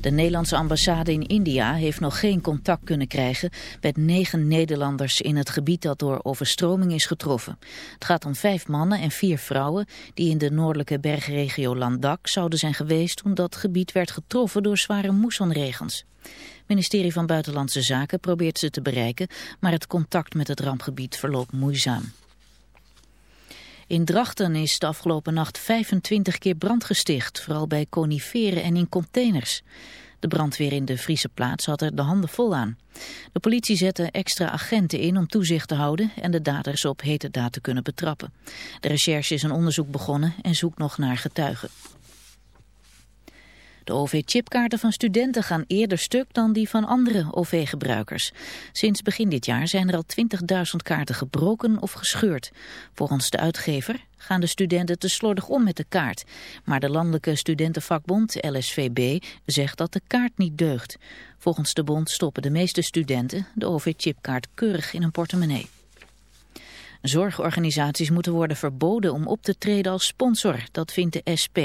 De Nederlandse ambassade in India heeft nog geen contact kunnen krijgen met negen Nederlanders in het gebied dat door overstroming is getroffen. Het gaat om vijf mannen en vier vrouwen die in de noordelijke bergregio Landak zouden zijn geweest omdat het gebied werd getroffen door zware moessonregens. Het ministerie van Buitenlandse Zaken probeert ze te bereiken, maar het contact met het rampgebied verloopt moeizaam. In Drachten is de afgelopen nacht 25 keer brand gesticht, vooral bij coniferen en in containers. De brandweer in de Friese plaats had er de handen vol aan. De politie zette extra agenten in om toezicht te houden en de daders op hete daad te kunnen betrappen. De recherche is een onderzoek begonnen en zoekt nog naar getuigen. De OV-chipkaarten van studenten gaan eerder stuk dan die van andere OV-gebruikers. Sinds begin dit jaar zijn er al 20.000 kaarten gebroken of gescheurd. Volgens de uitgever gaan de studenten te slordig om met de kaart. Maar de landelijke studentenvakbond, LSVB, zegt dat de kaart niet deugt. Volgens de bond stoppen de meeste studenten de OV-chipkaart keurig in een portemonnee. Zorgorganisaties moeten worden verboden om op te treden als sponsor, dat vindt de SP.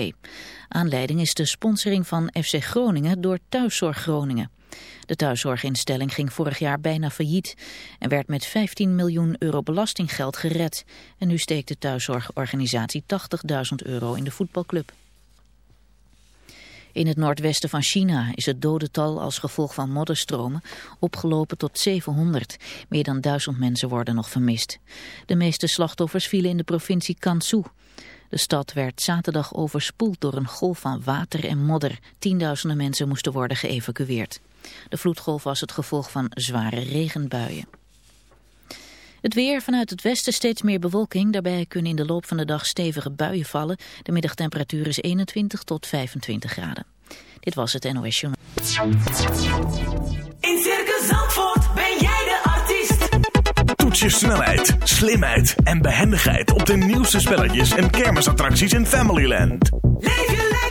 Aanleiding is de sponsoring van FC Groningen door Thuiszorg Groningen. De thuiszorginstelling ging vorig jaar bijna failliet en werd met 15 miljoen euro belastinggeld gered. En nu steekt de thuiszorgorganisatie 80.000 euro in de voetbalclub. In het noordwesten van China is het dodental als gevolg van modderstromen opgelopen tot 700. Meer dan duizend mensen worden nog vermist. De meeste slachtoffers vielen in de provincie Kansu. De stad werd zaterdag overspoeld door een golf van water en modder. Tienduizenden mensen moesten worden geëvacueerd. De vloedgolf was het gevolg van zware regenbuien. Het weer vanuit het westen steeds meer bewolking. Daarbij kunnen in de loop van de dag stevige buien vallen. De middagtemperatuur is 21 tot 25 graden. Dit was het NOS Journal. In Circus Zandvoort ben jij de artiest. Toets je snelheid, slimheid en behendigheid op de nieuwste spelletjes en kermisattracties in Familyland. Leef je lekker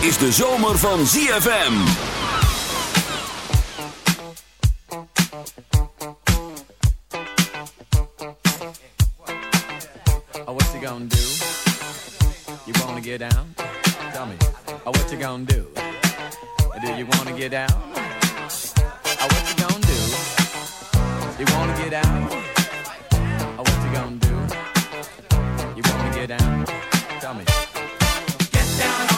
Is de zomer van ZFM. Oh, what you gonna do? You wanna get down? Tell me. Oh, what you gonna do? Do you wanna get down? Oh, what you gonna do? You wanna get down? Oh, what you gonna do? You wanna get down? walk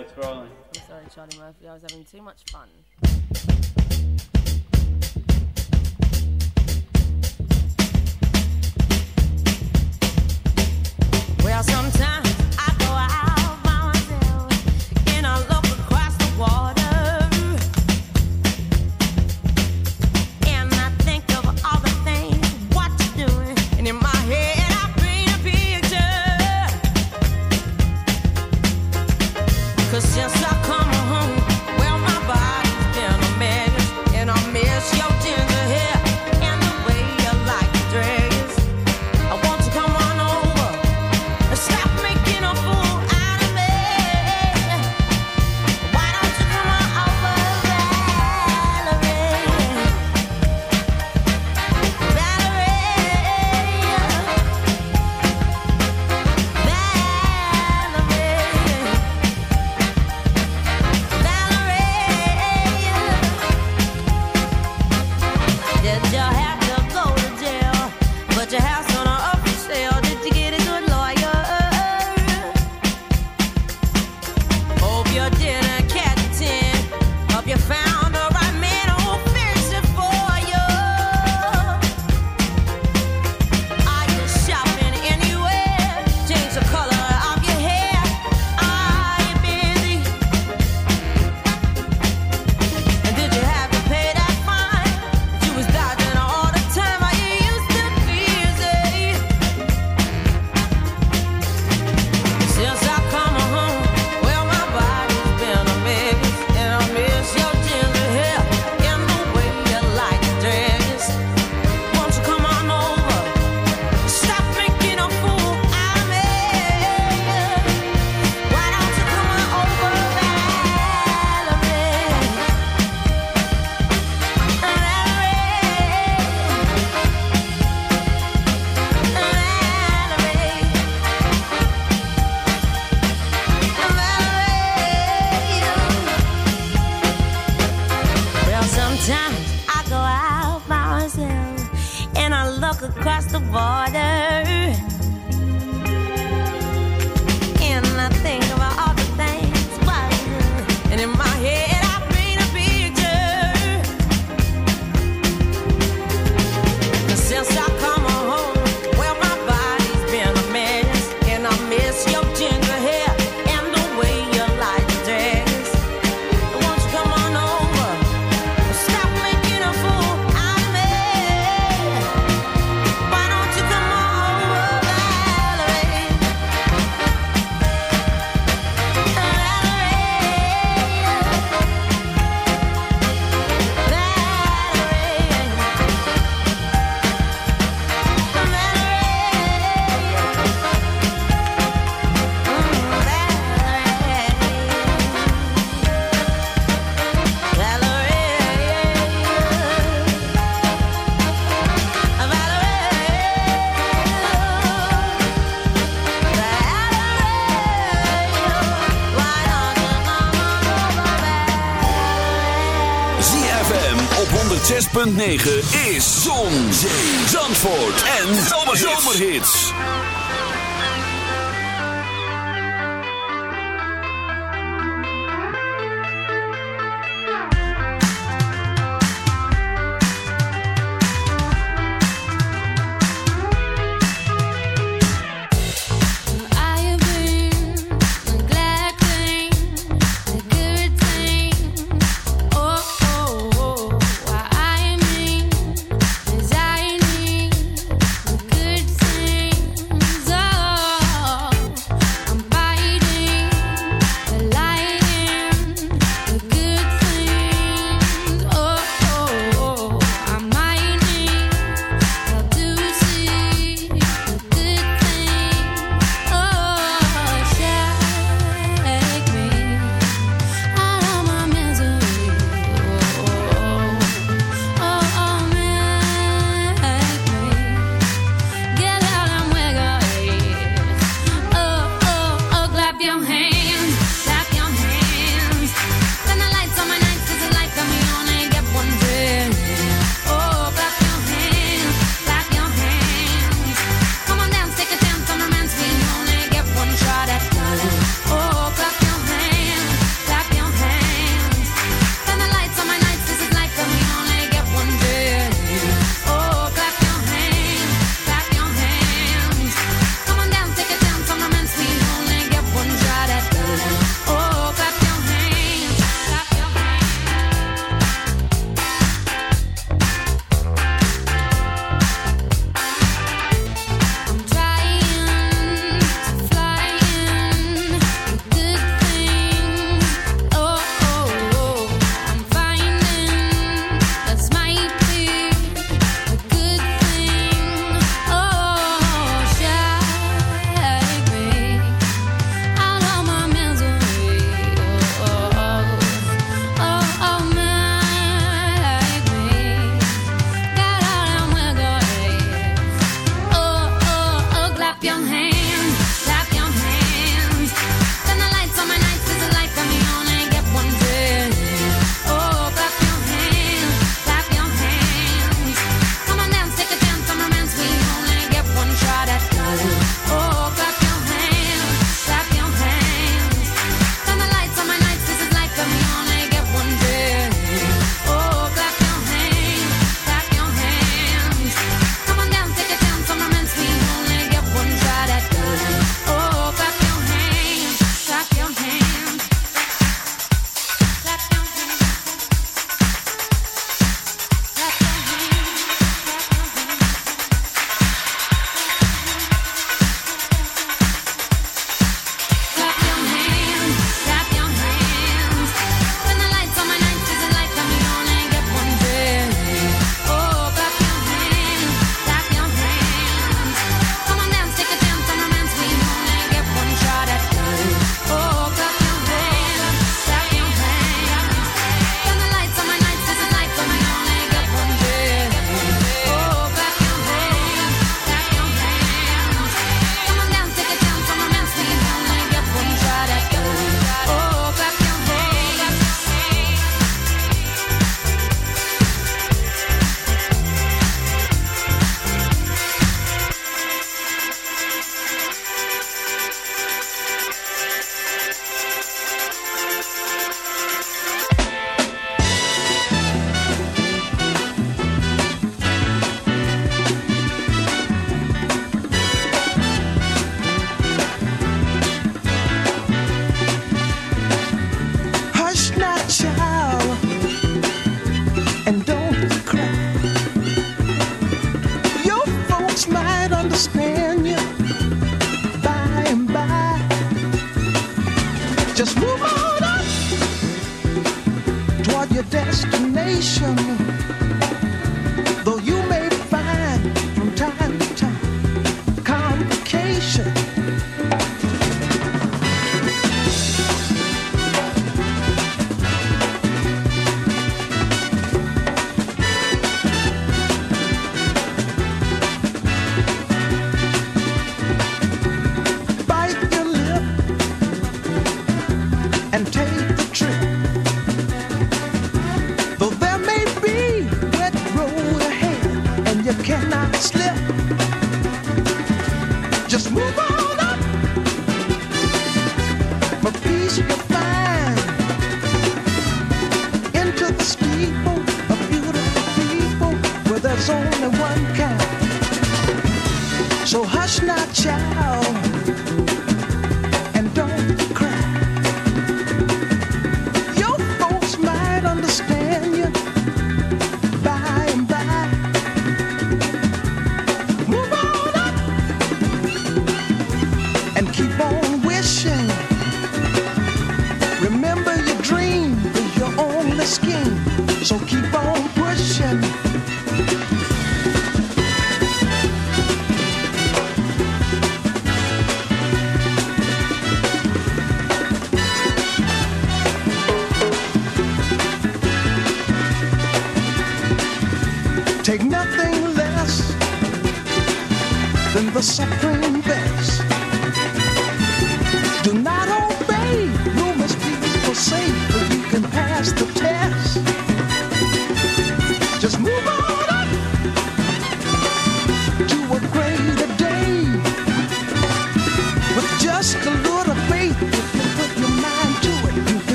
Alright, it's. I'm sorry, Charlie Murphy, I was having too much fun. Well, sometimes. Zomerhits.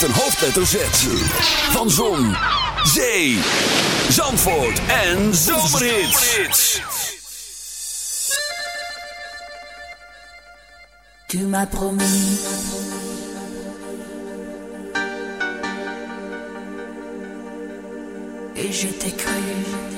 met een hoofdletter Z. Van Zon, Zee, Zandvoort en Zomerhits. Tu m'as promis Et je t'ai cru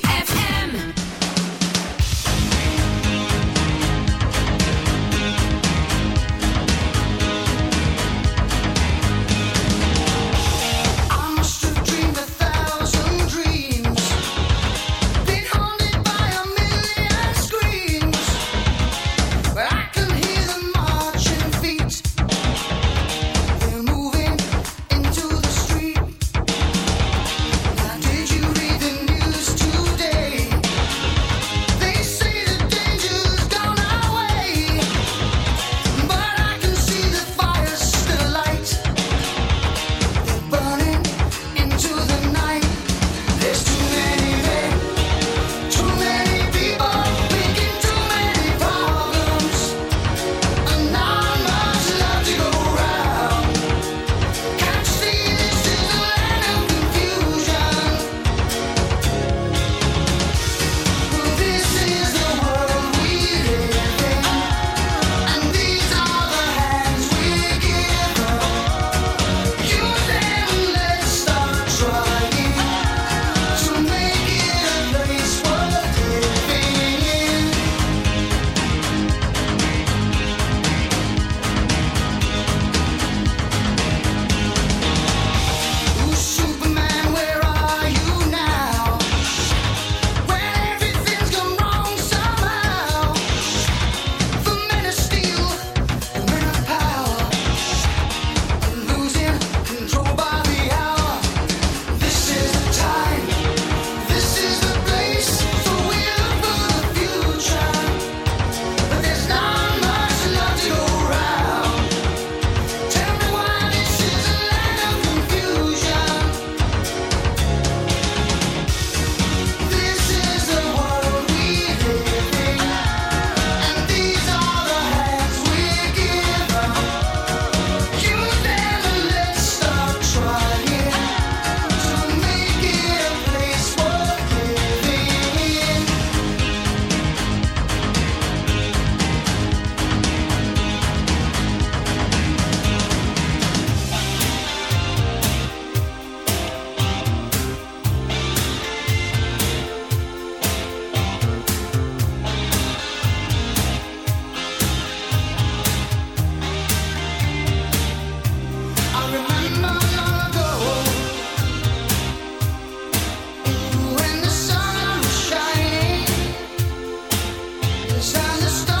time to stop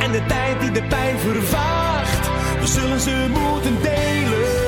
en de tijd die de pijn vervaagt. We zullen ze moeten delen.